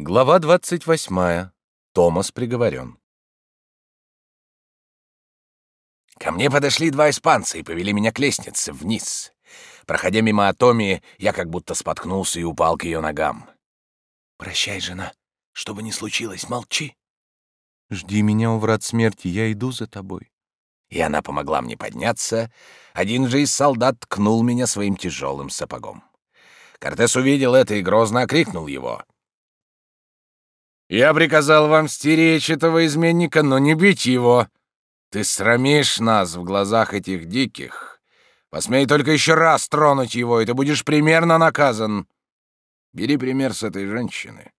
Глава двадцать восьмая. Томас приговорен. Ко мне подошли два испанца и повели меня к лестнице вниз. Проходя мимо Атоми, я как будто споткнулся и упал к ее ногам. «Прощай, жена. Что бы ни случилось, молчи». «Жди меня у врат смерти, я иду за тобой». И она помогла мне подняться. Один же из солдат ткнул меня своим тяжелым сапогом. Кортес увидел это и грозно окрикнул его. «Я приказал вам стеречь этого изменника, но не бить его. Ты срамишь нас в глазах этих диких. Посмей только еще раз тронуть его, и ты будешь примерно наказан. Бери пример с этой женщины.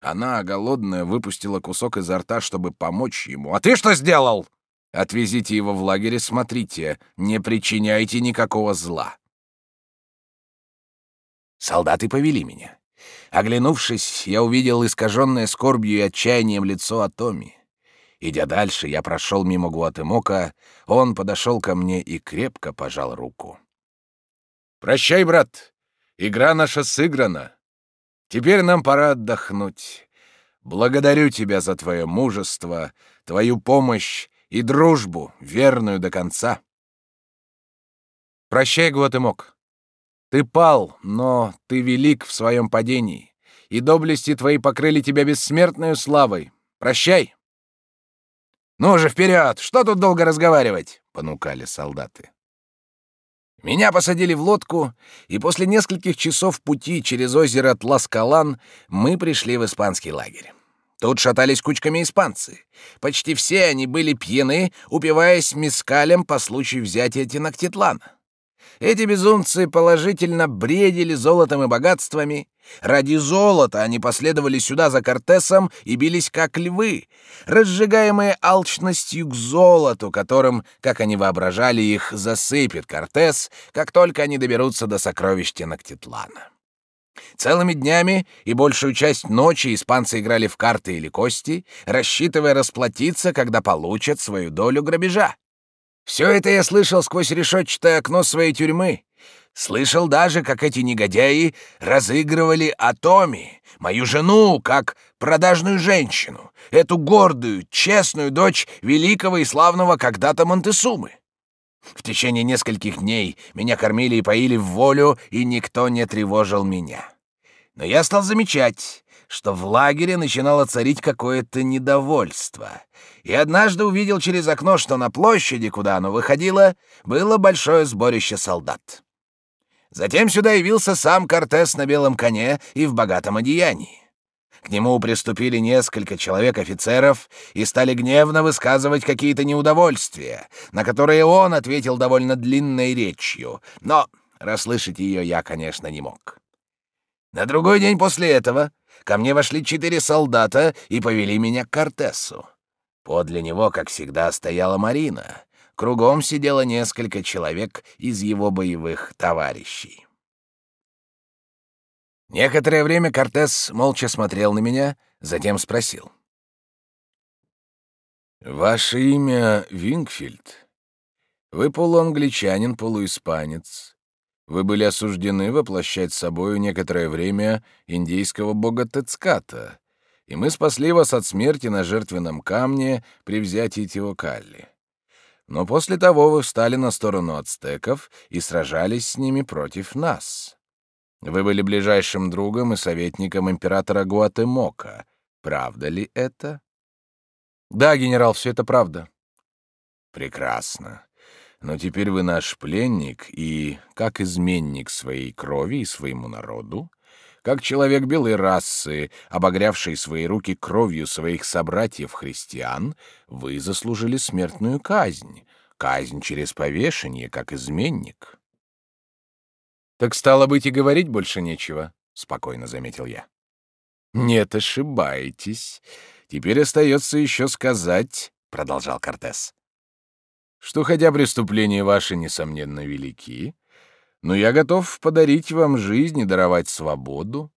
Она, голодная, выпустила кусок изо рта, чтобы помочь ему. А ты что сделал? Отвезите его в лагерь и смотрите, не причиняйте никакого зла. Солдаты повели меня. Оглянувшись, я увидел искаженное скорбью и отчаянием лицо Атоми. Идя дальше, я прошел мимо Гуатемока, он подошел ко мне и крепко пожал руку. «Прощай, брат, игра наша сыграна. Теперь нам пора отдохнуть. Благодарю тебя за твое мужество, твою помощь и дружбу, верную до конца». «Прощай, Гуатемок. Ты пал, но ты велик в своем падении, и доблести твои покрыли тебя бессмертной славой. Прощай!» «Ну же, вперед! Что тут долго разговаривать?» — понукали солдаты. Меня посадили в лодку, и после нескольких часов пути через озеро Тласкалан мы пришли в испанский лагерь. Тут шатались кучками испанцы. Почти все они были пьяны, упиваясь мискалем по случаю взятия Тенактитлана. Эти безумцы положительно бредили золотом и богатствами. Ради золота они последовали сюда за Кортесом и бились как львы, разжигаемые алчностью к золоту, которым, как они воображали, их засыпет Кортес, как только они доберутся до сокровищ Тенактитлана. Целыми днями и большую часть ночи испанцы играли в карты или кости, рассчитывая расплатиться, когда получат свою долю грабежа. Все это я слышал сквозь решетчатое окно своей тюрьмы. Слышал даже, как эти негодяи разыгрывали Атоми, мою жену, как продажную женщину, эту гордую, честную дочь великого и славного когда-то Монтесумы. В течение нескольких дней меня кормили и поили в волю, и никто не тревожил меня. Но я стал замечать, что в лагере начинало царить какое-то недовольство. И однажды увидел через окно, что на площади, куда оно выходило, было большое сборище солдат. Затем сюда явился сам Кортес на белом коне и в богатом одеянии. К нему приступили несколько человек-офицеров и стали гневно высказывать какие-то неудовольствия, на которые он ответил довольно длинной речью, но расслышать ее я, конечно, не мог. На другой день после этого ко мне вошли четыре солдата и повели меня к Кортесу. Подле него, как всегда, стояла Марина. Кругом сидело несколько человек из его боевых товарищей. Некоторое время Кортес молча смотрел на меня, затем спросил. «Ваше имя Вингфильд? Вы полуангличанин, полуиспанец. Вы были осуждены воплощать собою некоторое время индейского бога Тецката, и мы спасли вас от смерти на жертвенном камне при взятии Теокалли. Но после того вы встали на сторону ацтеков и сражались с ними против нас. Вы были ближайшим другом и советником императора Гуатемока. Правда ли это? Да, генерал, все это правда. Прекрасно. Но теперь вы наш пленник и, как изменник своей крови и своему народу, как человек белой расы, обогрявший свои руки кровью своих собратьев-христиан, вы заслужили смертную казнь, казнь через повешение, как изменник. «Так стало быть, и говорить больше нечего», — спокойно заметил я. «Нет, ошибаетесь. Теперь остается еще сказать», — продолжал Кортес, что хотя преступления ваши, несомненно, велики, но я готов подарить вам жизнь и даровать свободу,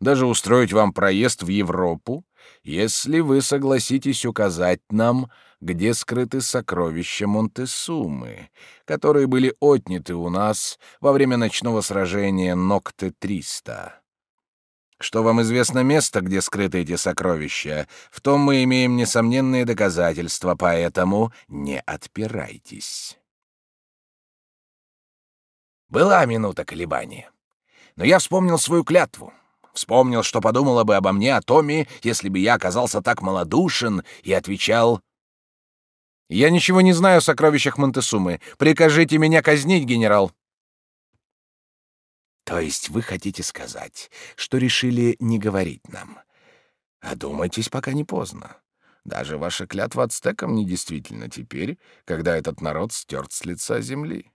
даже устроить вам проезд в Европу, если вы согласитесь указать нам, где скрыты сокровища Монтесумы, которые были отняты у нас во время ночного сражения Нокте-300. Что вам известно место, где скрыты эти сокровища, в том мы имеем несомненные доказательства, поэтому не отпирайтесь. Была минута колебания. Но я вспомнил свою клятву. Вспомнил, что подумала бы обо мне, о Томе, если бы я оказался так малодушен, и отвечал... «Я ничего не знаю о сокровищах Монтесумы. Прикажите меня казнить, генерал». То есть вы хотите сказать, что решили не говорить нам? Одумайтесь, пока не поздно. Даже ваша клятва ацтекам недействительна теперь, когда этот народ стерт с лица земли.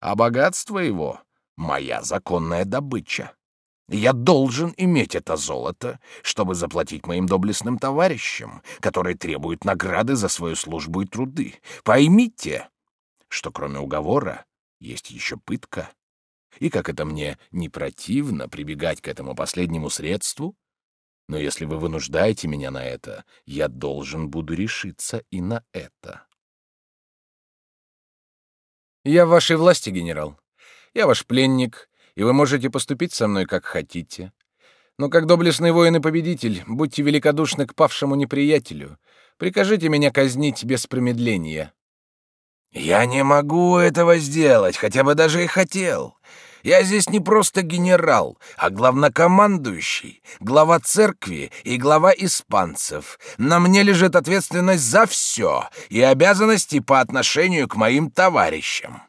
А богатство его — моя законная добыча. Я должен иметь это золото, чтобы заплатить моим доблестным товарищам, которые требуют награды за свою службу и труды. Поймите, что кроме уговора есть еще пытка. И как это мне не противно прибегать к этому последнему средству, но если вы вынуждаете меня на это, я должен буду решиться и на это. Я в вашей власти, генерал. Я ваш пленник, и вы можете поступить со мной как хотите. Но как доблестный воин и победитель, будьте великодушны к павшему неприятелю. Прикажите меня казнить без промедления. Я не могу этого сделать, хотя бы даже и хотел. Я здесь не просто генерал, а главнокомандующий, глава церкви и глава испанцев. На мне лежит ответственность за все и обязанности по отношению к моим товарищам.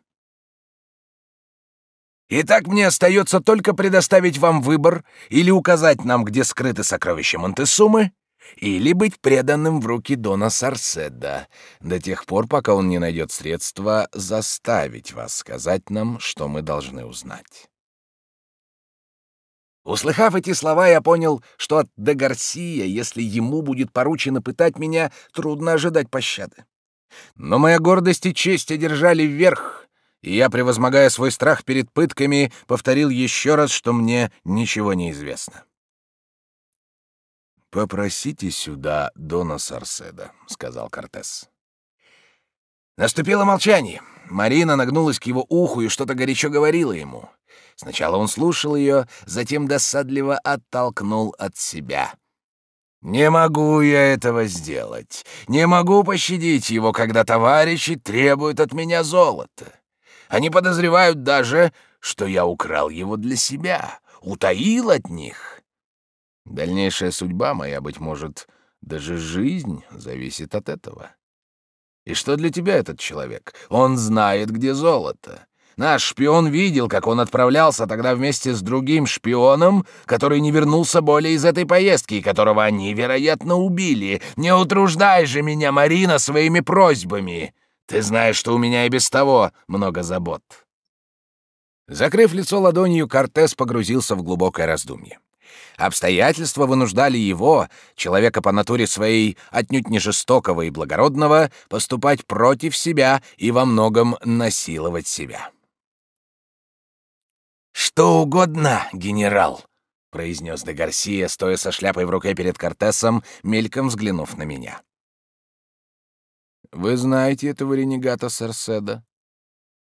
Итак, мне остается только предоставить вам выбор или указать нам, где скрыты сокровища Монтесумы, или быть преданным в руки Дона Сарседа до тех пор, пока он не найдет средства заставить вас сказать нам, что мы должны узнать. Услыхав эти слова, я понял, что от де Гарсия, если ему будет поручено пытать меня, трудно ожидать пощады. Но моя гордость и честь одержали вверх, и я, превозмогая свой страх перед пытками, повторил еще раз, что мне ничего не известно. «Попросите сюда Дона Сарседа», — сказал Кортес. Наступило молчание. Марина нагнулась к его уху и что-то горячо говорила ему. Сначала он слушал ее, затем досадливо оттолкнул от себя. «Не могу я этого сделать. Не могу пощадить его, когда товарищи требуют от меня золота. Они подозревают даже, что я украл его для себя, утаил от них. Дальнейшая судьба моя, быть может, даже жизнь зависит от этого. И что для тебя этот человек? Он знает, где золото. Наш шпион видел, как он отправлялся тогда вместе с другим шпионом, который не вернулся более из этой поездки, которого они, вероятно, убили. Не утруждай же меня, Марина, своими просьбами. Ты знаешь, что у меня и без того много забот. Закрыв лицо ладонью, Кортес погрузился в глубокое раздумье. Обстоятельства вынуждали его, человека по натуре своей отнюдь не жестокого и благородного, поступать против себя и во многом насиловать себя. «Что угодно, генерал», — произнес де Гарсия, стоя со шляпой в руке перед Кортесом, мельком взглянув на меня. «Вы знаете этого ренегата Сарседа?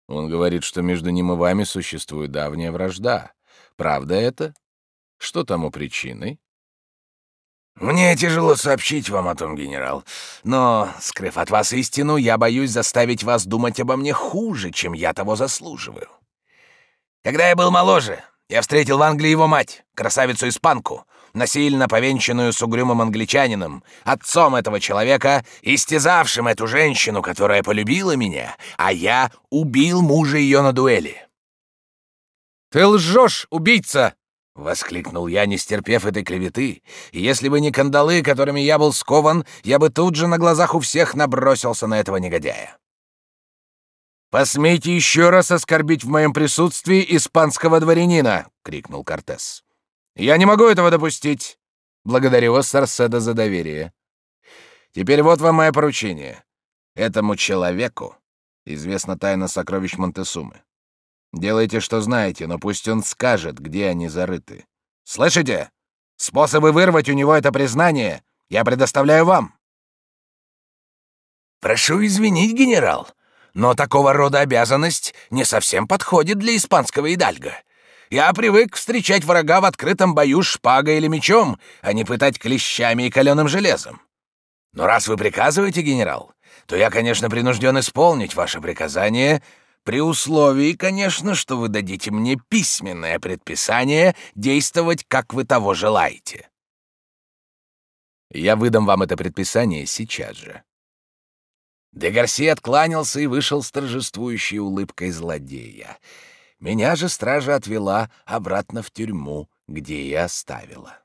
Он говорит, что между ним и вами существует давняя вражда. Правда это?» Что тому причиной? Мне тяжело сообщить вам о том, генерал, но, скрыв от вас истину, я боюсь заставить вас думать обо мне хуже, чем я того заслуживаю. Когда я был моложе, я встретил в Англии его мать, красавицу-испанку, насильно повенчанную с угрюмым англичанином, отцом этого человека, истязавшим эту женщину, которая полюбила меня, а я убил мужа ее на дуэли. «Ты лжешь, убийца!» — воскликнул я, не стерпев этой клеветы. Если бы не кандалы, которыми я был скован, я бы тут же на глазах у всех набросился на этого негодяя. «Посмейте еще раз оскорбить в моем присутствии испанского дворянина!» — крикнул Кортес. «Я не могу этого допустить! Благодарю вас, Сарседа, за доверие. Теперь вот вам мое поручение. Этому человеку известна тайна сокровищ Монтесумы. Делайте, что знаете, но пусть он скажет, где они зарыты. Слышите? Способы вырвать у него это признание я предоставляю вам. Прошу извинить, генерал, но такого рода обязанность не совсем подходит для испанского идальга. Я привык встречать врага в открытом бою шпагой или мечом, а не пытать клещами и каленым железом. Но раз вы приказываете, генерал, то я, конечно, принужден исполнить ваше приказание, при условии, конечно, что вы дадите мне письменное предписание действовать, как вы того желаете. Я выдам вам это предписание сейчас же. Де Гарси откланялся и вышел с торжествующей улыбкой злодея. Меня же стража отвела обратно в тюрьму, где и оставила.